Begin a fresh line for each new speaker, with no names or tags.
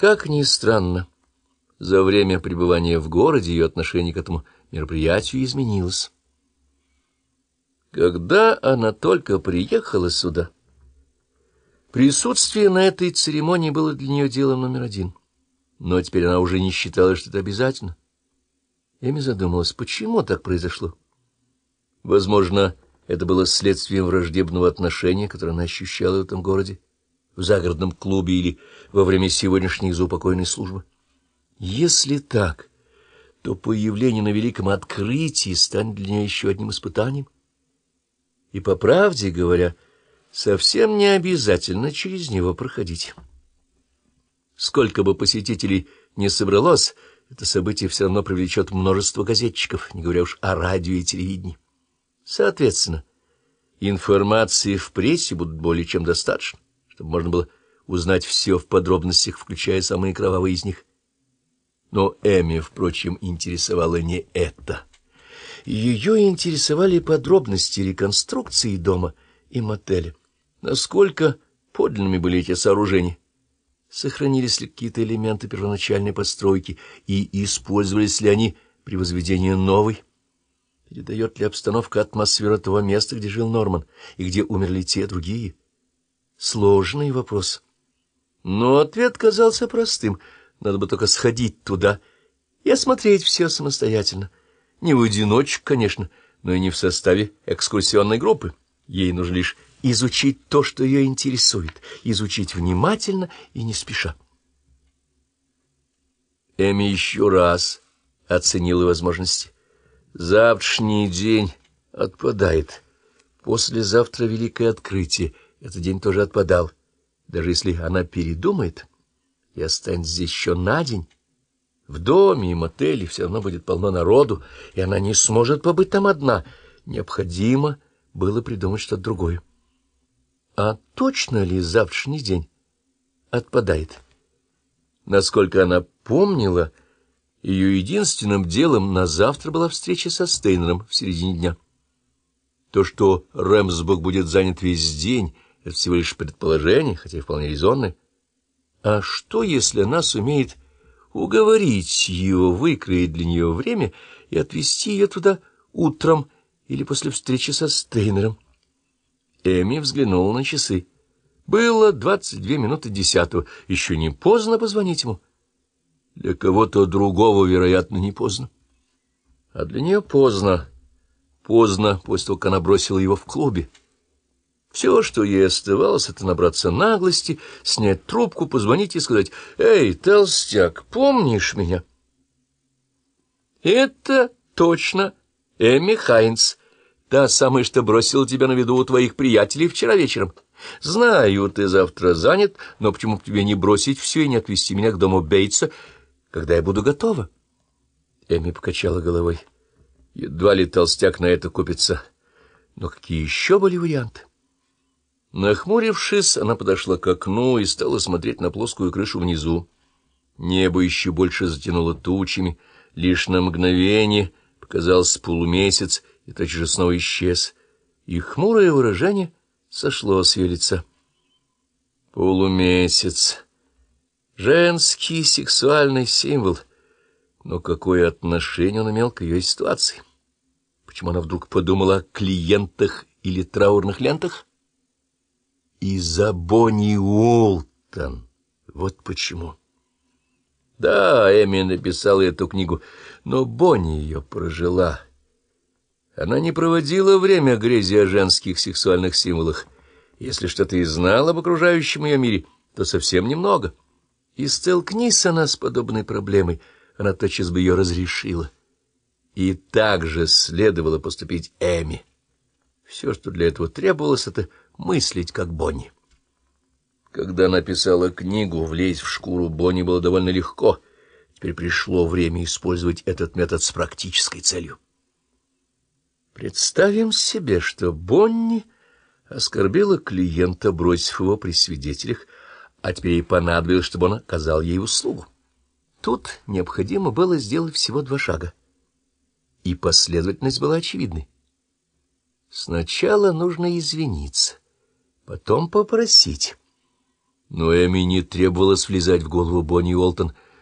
Как ни странно, за время пребывания в городе ее отношение к этому мероприятию изменилось. Когда она только приехала сюда, присутствие на этой церемонии было для нее делом номер один. Но теперь она уже не считала, что это обязательно. Эми задумалась, почему так произошло. Возможно, это было следствием враждебного отношения, которое она ощущала в этом городе, в загородном клубе или во время сегодняшней заупокойной службы. Если так, то появление на великом открытии станет для нее еще одним испытанием. И, по правде говоря, совсем не обязательно через него проходить. Сколько бы посетителей не собралось, это событие все равно привлечет множество газетчиков, не говоря уж о радио и телевидении. Соответственно, информации в прессе будут более чем достаточно, чтобы можно было узнать все в подробностях, включая самые кровавые из них. Но Эми, впрочем, интересовало не это. Ее интересовали подробности реконструкции дома и мотеля. Насколько подлинными были эти сооружения? Сохранились ли какие-то элементы первоначальной постройки и использовались ли они при возведении новой? Передает ли обстановка атмосферу того места, где жил Норман, и где умерли те другие? Сложный вопрос. Но ответ казался простым. Надо бы только сходить туда и осмотреть все самостоятельно. Не в одиночку, конечно, но и не в составе экскурсионной группы. Ей нужно лишь изучить то, что ее интересует, изучить внимательно и не спеша. Эми еще раз оценила возможности. Завтрашний день отпадает. Послезавтра великое открытие. Этот день тоже отпадал. Даже если она передумает и останется здесь еще на день, в доме и мотеле все равно будет полно народу, и она не сможет побыть там одна. Необходимо было придумать что-то другое. А точно ли завтрашний день отпадает? Насколько она помнила, ее единственным делом на завтра была встреча со Стейнером в середине дня. То, что Рэмсбург будет занят весь день, это всего лишь предположение, хотя и вполне резонное. А что, если она сумеет уговорить его, выкроить для нее время и отвезти ее туда утром или после встречи со Стейнером? Эми взглянула на часы. Было двадцать две минуты десятого. Еще не поздно позвонить ему. Для кого-то другого, вероятно, не поздно. А для нее поздно. Поздно, после того, как она бросила его в клубе. Все, что ей оставалось, это набраться наглости, снять трубку, позвонить и сказать, «Эй, толстяк, помнишь меня?» «Это точно Эми Хайнс, та самая, что бросила тебя на виду у твоих приятелей вчера вечером. Знаю, ты завтра занят, но почему бы тебе не бросить все и не отвезти меня к дому Бейтса, когда я буду готова?» Эми покачала головой. Едва ли толстяк на это купится. Но какие еще были варианты? Нахмурившись, она подошла к окну и стала смотреть на плоскую крышу внизу. Небо еще больше затянуло тучами, лишь на мгновение показался полумесяц и тотчас же снова исчез, и хмурое выражение сошло с ее лица. Полумесяц. Женский сексуальный символ. Но какое отношение он имел к ее ситуации? Почему она вдруг подумала о клиентах или траурных лентах? Из-за Бонни Уолтон. Вот почему. Да, Эми написала эту книгу, но Бонни ее прожила. Она не проводила время грези о женских сексуальных символах. Если что-то и знала об окружающем ее мире, то совсем немного. И столкнись она с подобной проблемой, она тотчас бы ее разрешила. И так же следовало поступить Эми. Все, что для этого требовалось, — это мыслить как Бонни. Когда написала книгу, влезть в шкуру Бонни было довольно легко. Теперь пришло время использовать этот метод с практической целью. Представим себе, что Бонни оскорбила клиента, бросив его при свидетелях, а теперь ей понадобилось, чтобы он оказал ей услугу. Тут необходимо было сделать всего два шага. И последовательность была очевидной. Сначала нужно извиниться потом попросить. Но Эми не требовалось влезать в голову Бонни Уолтон,